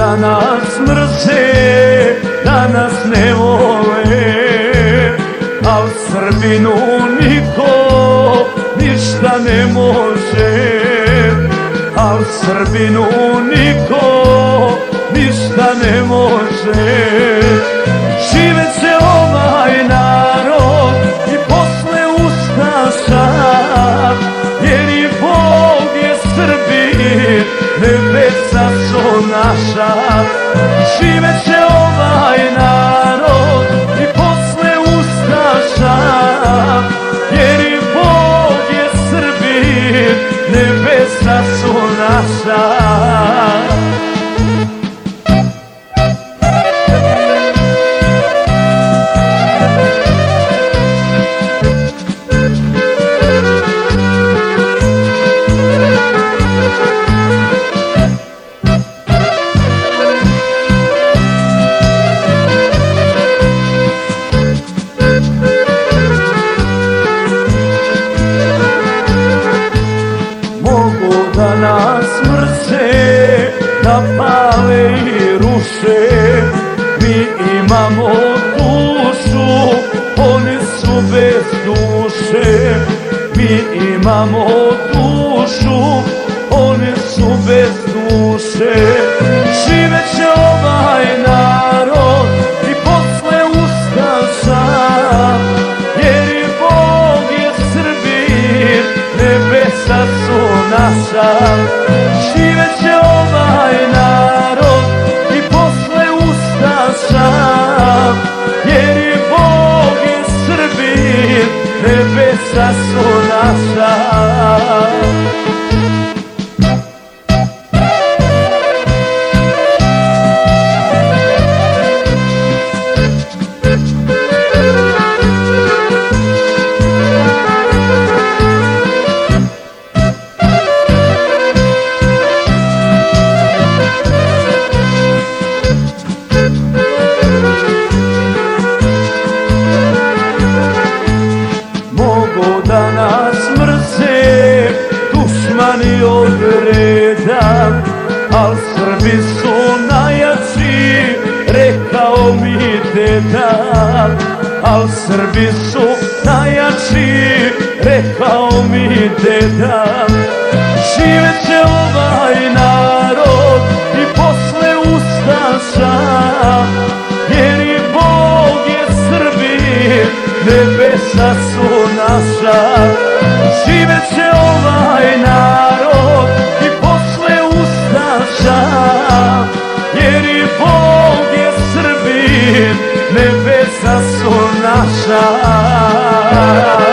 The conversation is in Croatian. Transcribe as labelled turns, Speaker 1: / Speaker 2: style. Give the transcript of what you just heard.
Speaker 1: да нас мръсе, да нас не Srbinu niko ništa ne može. Al Srbinu niko ništa ne može. Žive ovaj narod i posle Ustaša Jer i Bog je Srbin, nebesa su naša. Žive ovaj narod naša mrze, da pale i ruše. Mi imamo dušu, oni su bez duše. Mi imamo dušu, oni su bez duše nebesa deda Al Srbi su najjači, rekao mi deda. Živeće ovaj narod i posle Ustaša Jer i Bog je Srbin, nebesa su naša Srbin, nebesa su naša